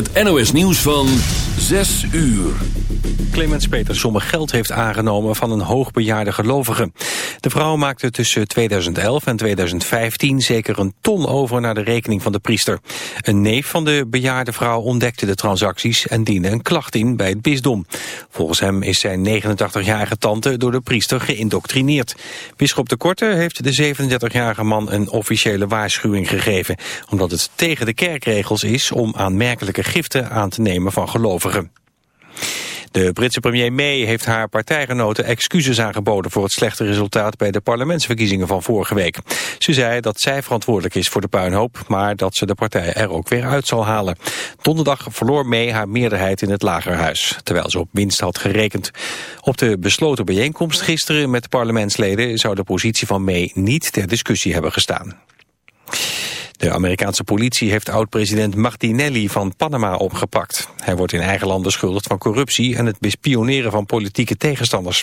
Het NOS nieuws van 6 uur. Clemens Peters sommen geld heeft aangenomen van een hoogbejaarde gelovige. De vrouw maakte tussen 2011 en 2015 zeker een ton over naar de rekening van de priester. Een neef van de bejaarde vrouw ontdekte de transacties en diende een klacht in bij het bisdom. Volgens hem is zijn 89-jarige tante door de priester geïndoctrineerd. Bisschop de Korte heeft de 37-jarige man een officiële waarschuwing gegeven, omdat het tegen de kerkregels is om aanmerkelijke giften aan te nemen van gelovigen. De Britse premier May heeft haar partijgenoten excuses aangeboden voor het slechte resultaat bij de parlementsverkiezingen van vorige week. Ze zei dat zij verantwoordelijk is voor de puinhoop, maar dat ze de partij er ook weer uit zal halen. Donderdag verloor May haar meerderheid in het lagerhuis, terwijl ze op winst had gerekend. Op de besloten bijeenkomst gisteren met parlementsleden zou de positie van May niet ter discussie hebben gestaan. De Amerikaanse politie heeft oud-president Martinelli van Panama opgepakt. Hij wordt in eigen land beschuldigd van corruptie en het bespioneren van politieke tegenstanders.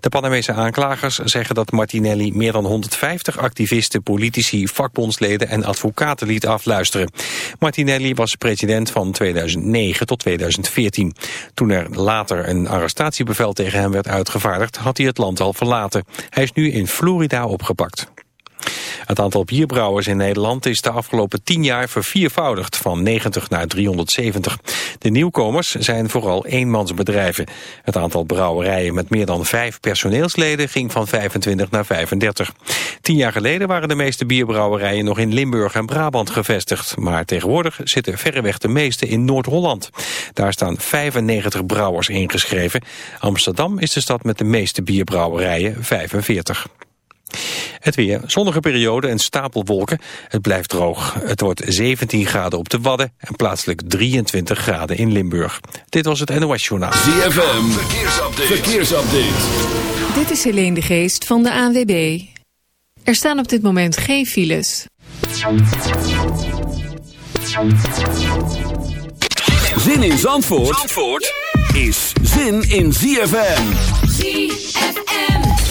De Panamese aanklagers zeggen dat Martinelli meer dan 150 activisten, politici, vakbondsleden en advocaten liet afluisteren. Martinelli was president van 2009 tot 2014. Toen er later een arrestatiebevel tegen hem werd uitgevaardigd, had hij het land al verlaten. Hij is nu in Florida opgepakt. Het aantal bierbrouwers in Nederland is de afgelopen 10 jaar verviervoudigd, van 90 naar 370. De nieuwkomers zijn vooral eenmansbedrijven. Het aantal brouwerijen met meer dan vijf personeelsleden ging van 25 naar 35. Tien jaar geleden waren de meeste bierbrouwerijen nog in Limburg en Brabant gevestigd. Maar tegenwoordig zitten verreweg de meeste in Noord-Holland. Daar staan 95 brouwers ingeschreven. Amsterdam is de stad met de meeste bierbrouwerijen, 45. Het weer, zonnige periode en stapelwolken. Het blijft droog. Het wordt 17 graden op de Wadden en plaatselijk 23 graden in Limburg. Dit was het NOS Journaal. ZFM, verkeersupdate. verkeersupdate. Dit is Helene de Geest van de ANWB. Er staan op dit moment geen files. Zin in Zandvoort, Zandvoort is zin in ZFM. ZFM.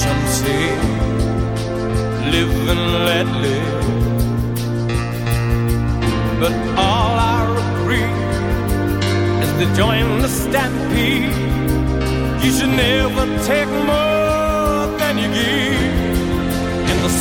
Some say live and let live. But all I agree is to join the stampede. You should never take more than you give in the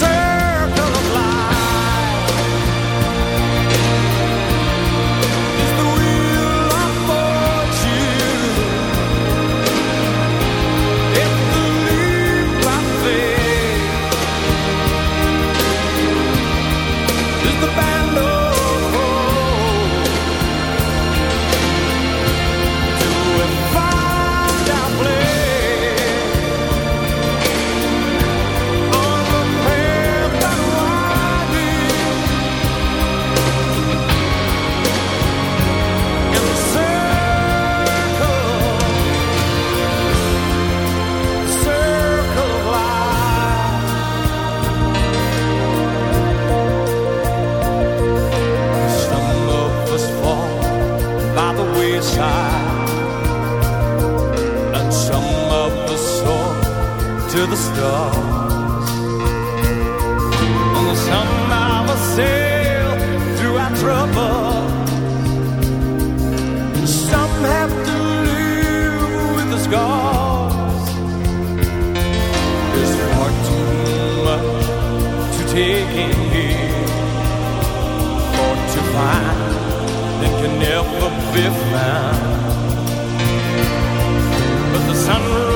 the stars. And some of us sail through our trouble. Some have to live with the scars. There's far too much to take in here or to find that can never be found. But the sun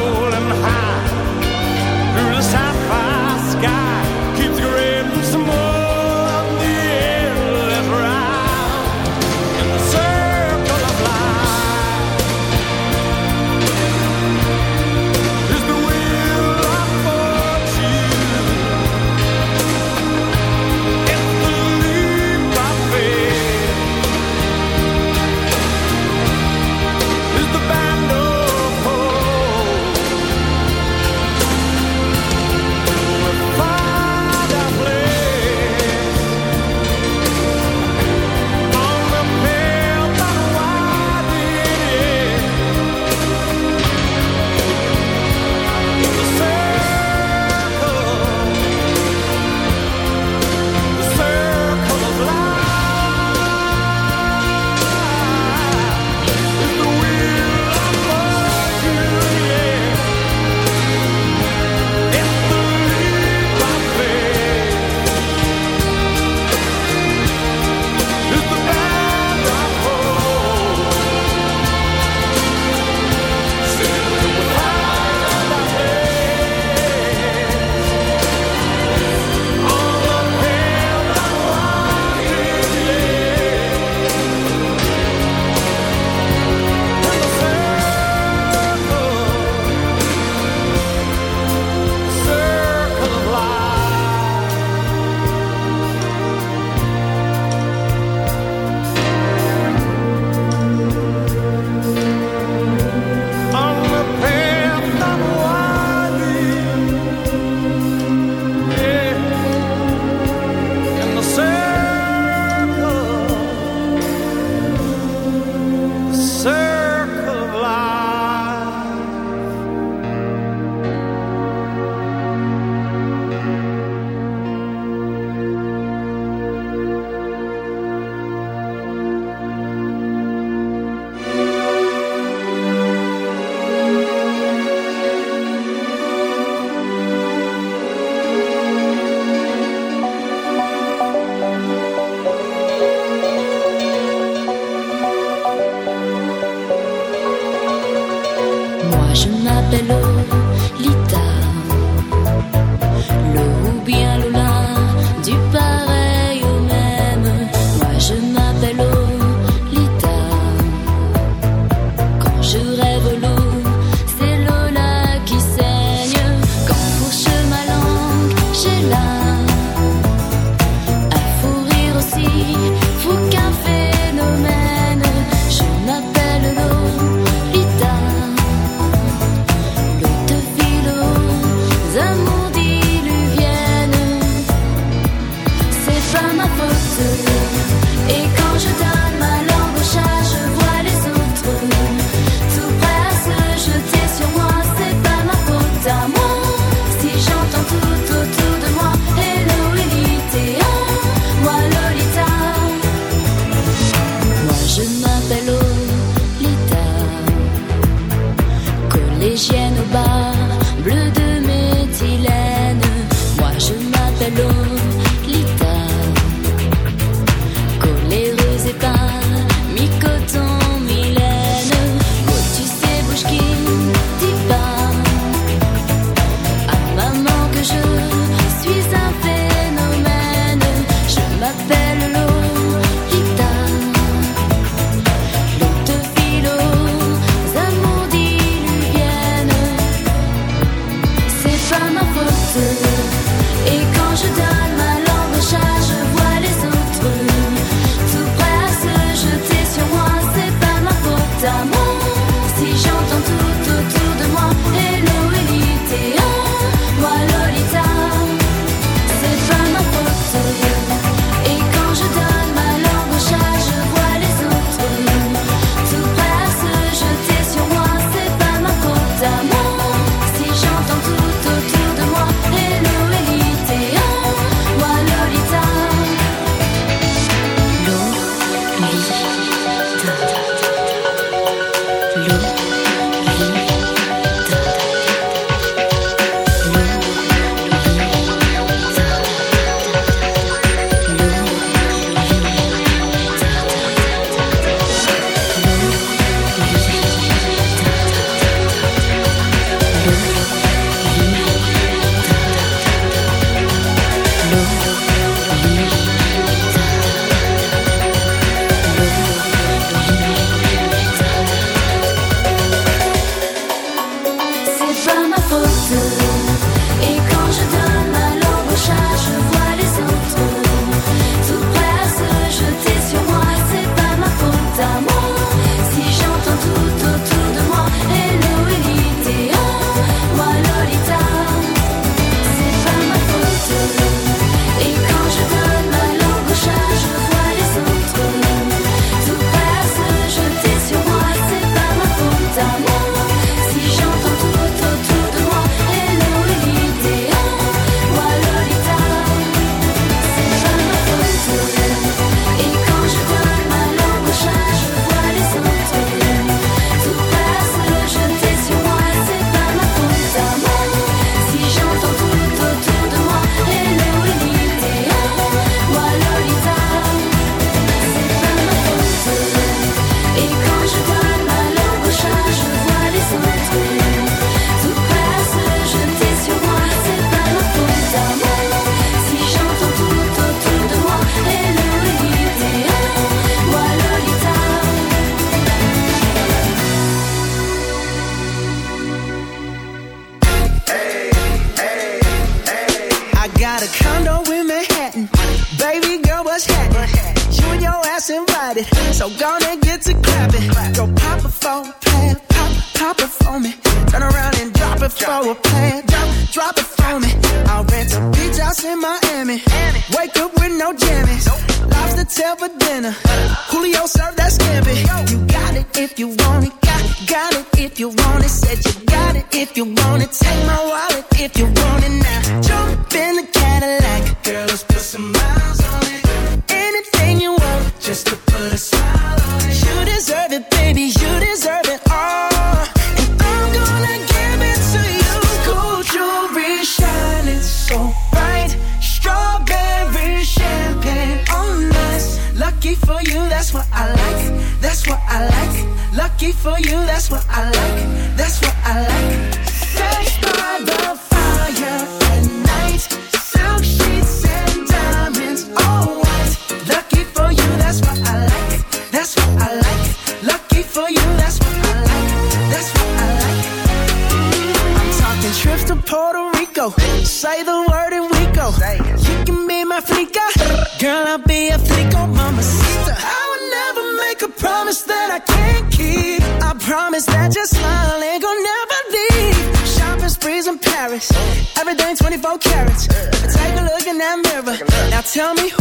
But me I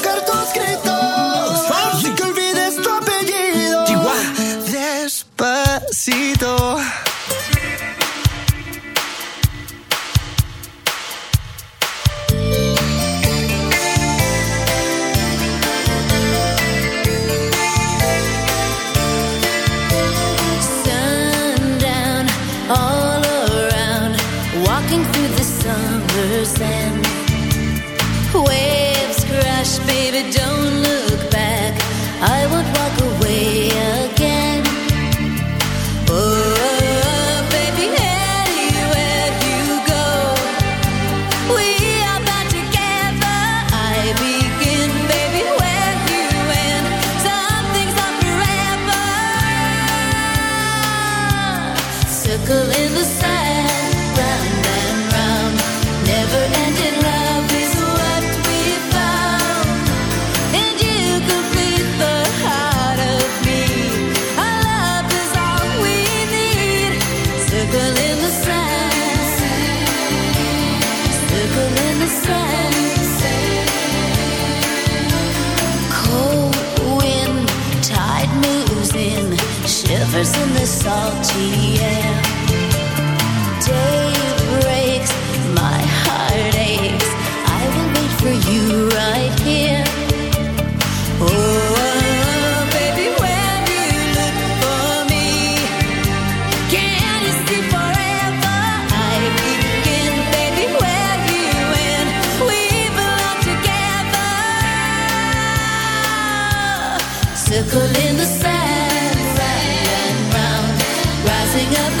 Circle in the sand, round and round, rising of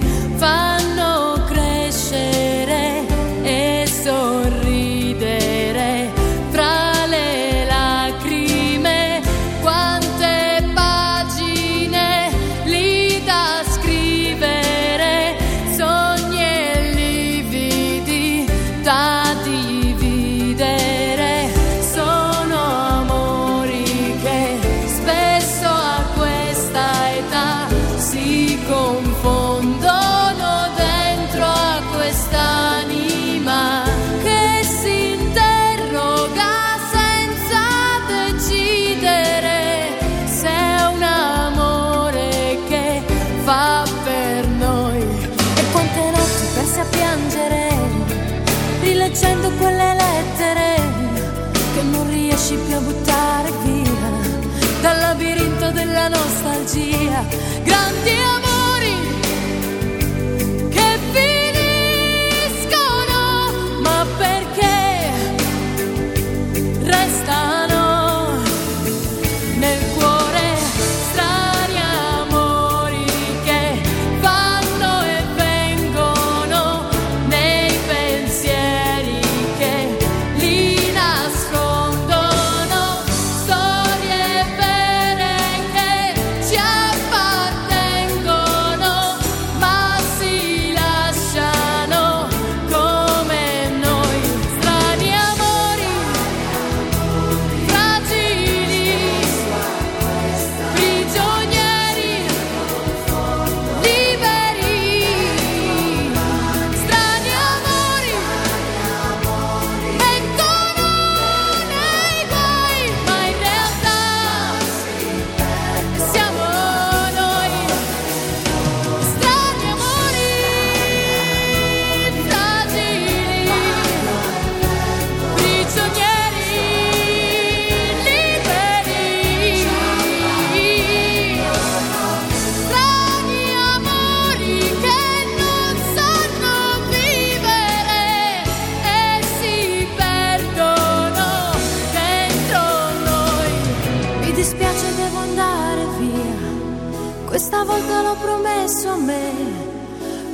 questa volta l'ho promesso a me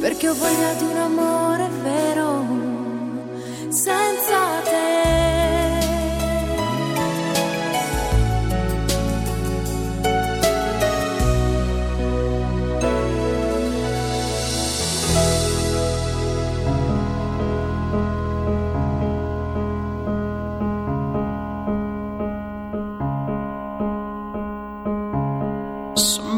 perché ho voglia di un amore vero senza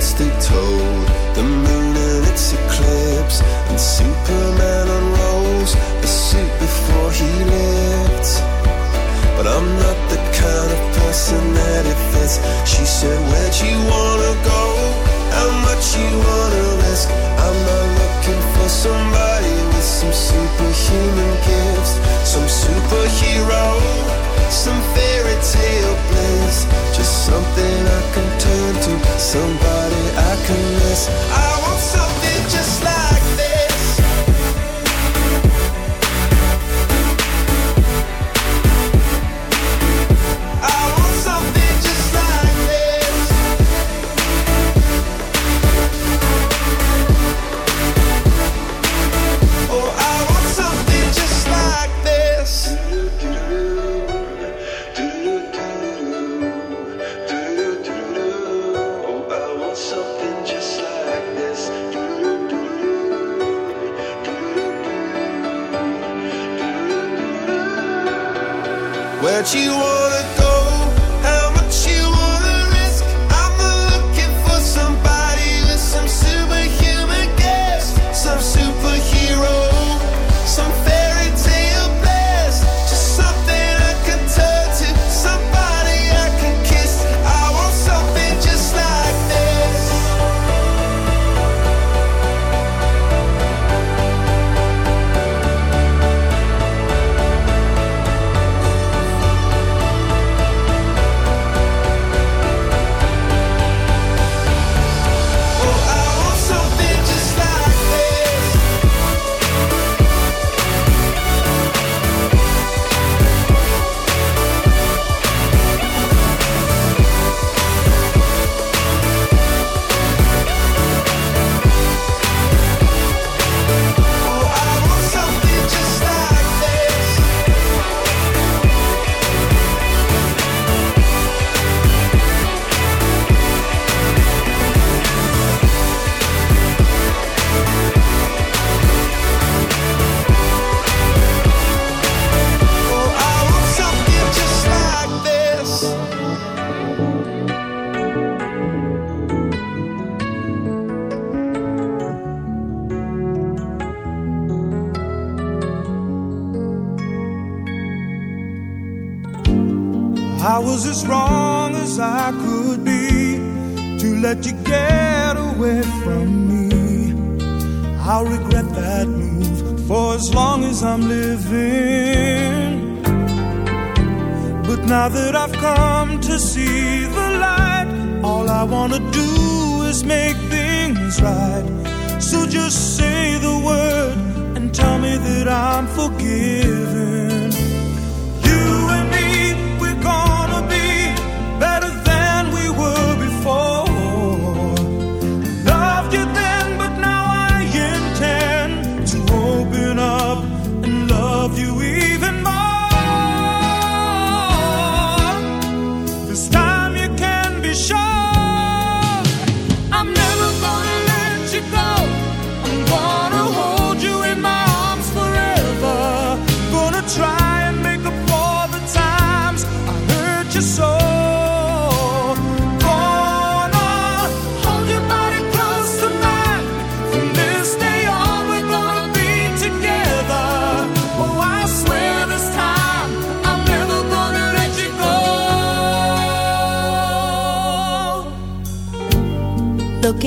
constant told The moon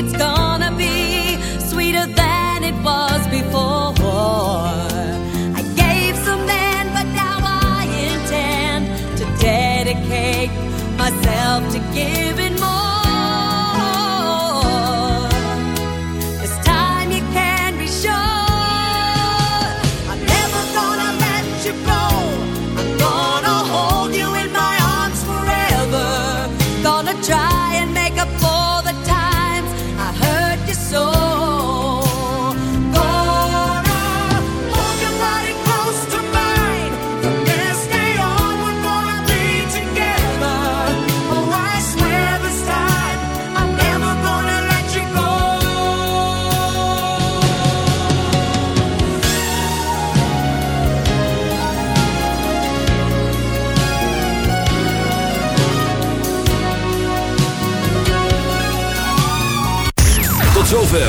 It's gonna be sweeter than it was before. I gave some then, but now I intend to dedicate myself to giving more.